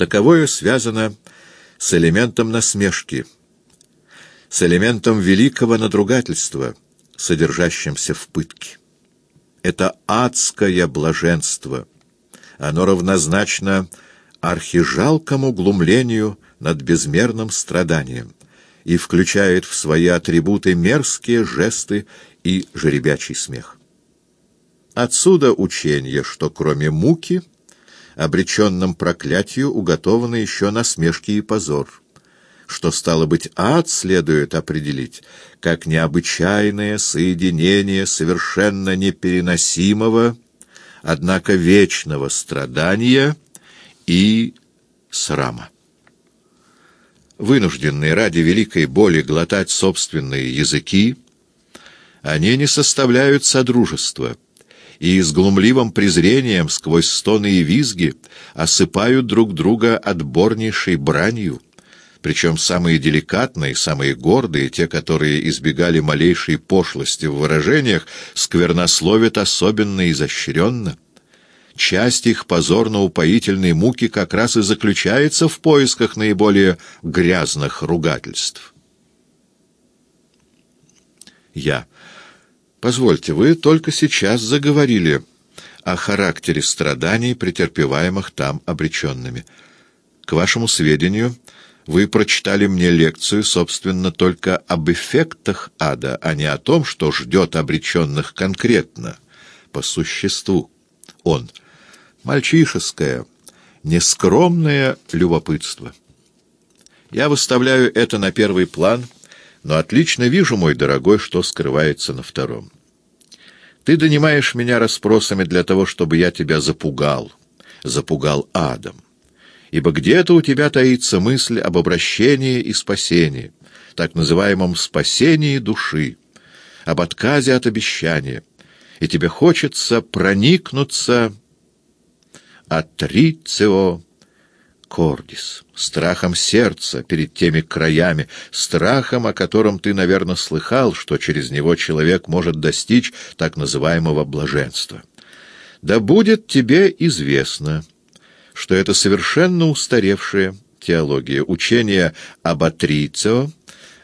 Таковое связано с элементом насмешки, с элементом великого надругательства, содержащимся в пытке. Это адское блаженство. Оно равнозначно архижалкому глумлению над безмерным страданием и включает в свои атрибуты мерзкие жесты и жеребячий смех. Отсюда учение, что кроме муки, обреченным проклятию уготованы еще насмешки и позор, что, стало быть, ад следует определить как необычайное соединение совершенно непереносимого, однако вечного страдания и срама. Вынужденные ради великой боли глотать собственные языки, они не составляют содружества — и с глумливым презрением сквозь стоны и визги осыпают друг друга отборнейшей бранью, причем самые деликатные, самые гордые, те, которые избегали малейшей пошлости в выражениях, сквернословят особенно изощренно. Часть их позорно-упоительной муки как раз и заключается в поисках наиболее грязных ругательств. Я. Позвольте, вы только сейчас заговорили о характере страданий, претерпеваемых там обреченными. К вашему сведению, вы прочитали мне лекцию, собственно, только об эффектах ада, а не о том, что ждет обреченных конкретно, по существу. Он. Мальчишеское, нескромное любопытство. Я выставляю это на первый план — но отлично вижу, мой дорогой, что скрывается на втором. Ты донимаешь меня расспросами для того, чтобы я тебя запугал, запугал адом. Ибо где-то у тебя таится мысль об обращении и спасении, так называемом спасении души, об отказе от обещания, и тебе хочется проникнуться «Атрицио кордис», страхом сердца перед теми краями, страхом, о котором ты, наверное, слыхал, что через него человек может достичь так называемого блаженства. Да будет тебе известно, что это совершенно устаревшая теология, учение об Атрицио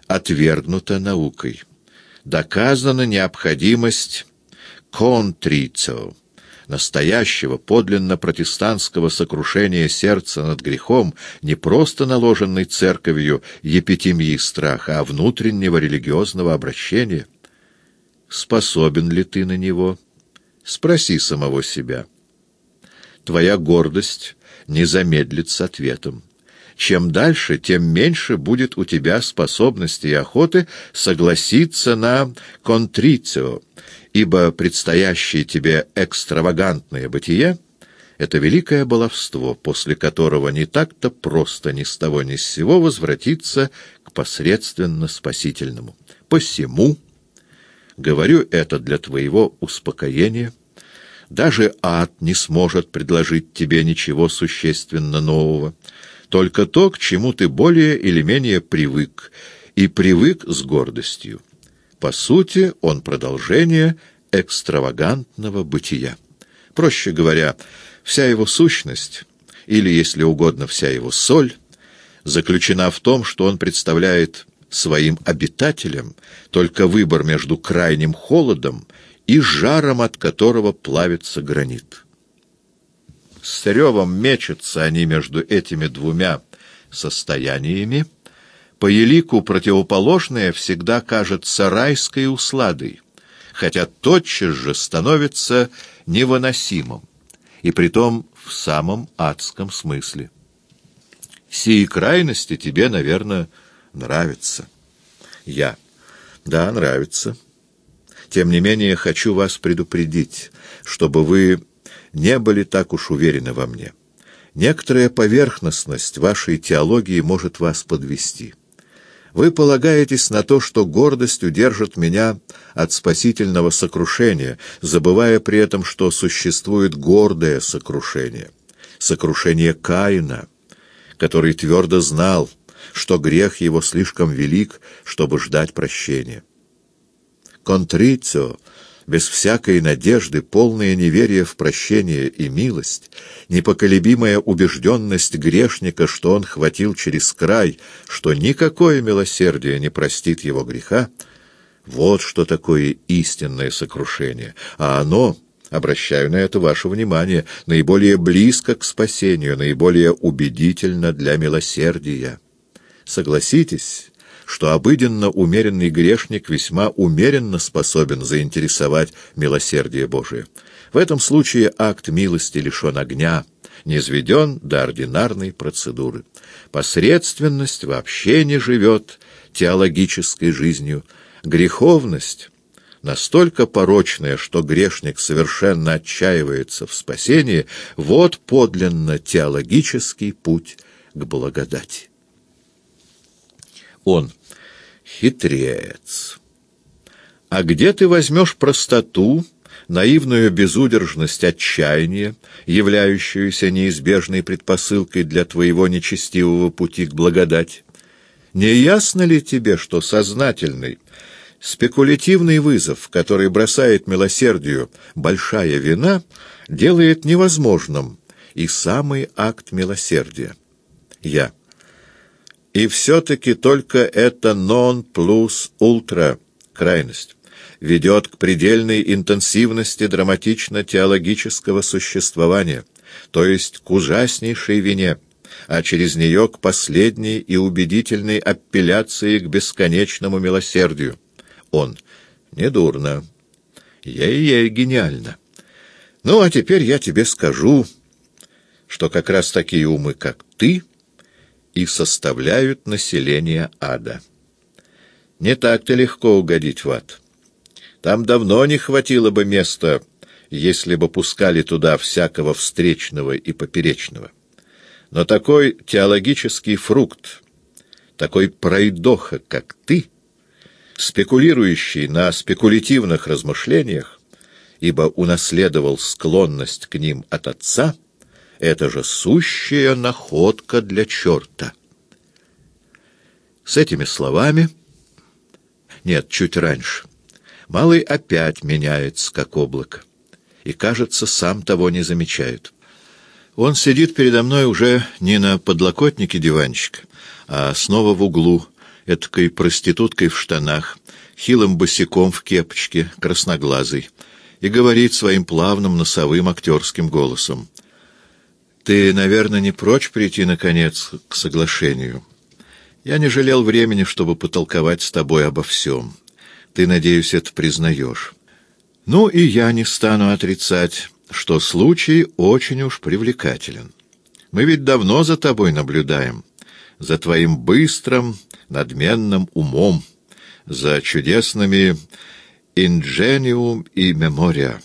отвергнуто наукой. Доказана необходимость контрицио, настоящего, подлинно протестантского сокрушения сердца над грехом, не просто наложенной церковью епитемии страха, а внутреннего религиозного обращения. Способен ли ты на него? Спроси самого себя. Твоя гордость не замедлит с ответом. Чем дальше, тем меньше будет у тебя способности и охоты согласиться на контрицио, ибо предстоящее тебе экстравагантное бытие — это великое баловство, после которого не так-то просто ни с того ни с сего возвратиться к посредственно спасительному. Посему, говорю это для твоего успокоения, даже ад не сможет предложить тебе ничего существенно нового, только то, к чему ты более или менее привык, и привык с гордостью. По сути, он продолжение экстравагантного бытия. Проще говоря, вся его сущность, или, если угодно, вся его соль, заключена в том, что он представляет своим обитателям только выбор между крайним холодом и жаром, от которого плавится гранит. С ревом мечутся они между этими двумя состояниями, по елику противоположное всегда кажется райской усладой, хотя тотчас же становится невыносимым, и притом в самом адском смысле. Сии крайности тебе, наверное, нравятся. Я. Да, нравится. Тем не менее, хочу вас предупредить, чтобы вы не были так уж уверены во мне. Некоторая поверхностность вашей теологии может вас подвести. Вы полагаетесь на то, что гордость удержит меня от спасительного сокрушения, забывая при этом, что существует гордое сокрушение, сокрушение Каина, который твердо знал, что грех его слишком велик, чтобы ждать прощения. Контрицио без всякой надежды, полное неверие в прощение и милость, непоколебимая убежденность грешника, что он хватил через край, что никакое милосердие не простит его греха, вот что такое истинное сокрушение, а оно, обращаю на это ваше внимание, наиболее близко к спасению, наиболее убедительно для милосердия. Согласитесь, что обыденно умеренный грешник весьма умеренно способен заинтересовать милосердие Божие. В этом случае акт милости лишен огня, низведен до ординарной процедуры. Посредственность вообще не живет теологической жизнью. Греховность настолько порочная, что грешник совершенно отчаивается в спасении, вот подлинно теологический путь к благодати. Он. Хитрец. А где ты возьмешь простоту, наивную безудержность отчаяния, являющуюся неизбежной предпосылкой для твоего нечестивого пути к благодати? Не ясно ли тебе, что сознательный, спекулятивный вызов, который бросает милосердию большая вина, делает невозможным и самый акт милосердия? Я. И все-таки только это нон плюс ультра крайность ведет к предельной интенсивности драматично-теологического существования, то есть к ужаснейшей вине, а через нее к последней и убедительной апелляции к бесконечному милосердию. Он. Недурно. Ей-ей, гениально. Ну, а теперь я тебе скажу, что как раз такие умы, как ты — и составляют население ада. Не так-то легко угодить в ад. Там давно не хватило бы места, если бы пускали туда всякого встречного и поперечного. Но такой теологический фрукт, такой пройдоха, как ты, спекулирующий на спекулятивных размышлениях, ибо унаследовал склонность к ним от отца — это же сущая находка для черта. С этими словами... Нет, чуть раньше. Малый опять меняется, как облако. И, кажется, сам того не замечает. Он сидит передо мной уже не на подлокотнике диванчика, а снова в углу, этакой проституткой в штанах, хилым босиком в кепочке, красноглазый, и говорит своим плавным носовым актерским голосом. Ты, наверное, не прочь прийти, наконец, к соглашению. Я не жалел времени, чтобы потолковать с тобой обо всем. Ты, надеюсь, это признаешь. Ну, и я не стану отрицать, что случай очень уж привлекателен. Мы ведь давно за тобой наблюдаем, за твоим быстрым, надменным умом, за чудесными «Ingenium» и «Memoria».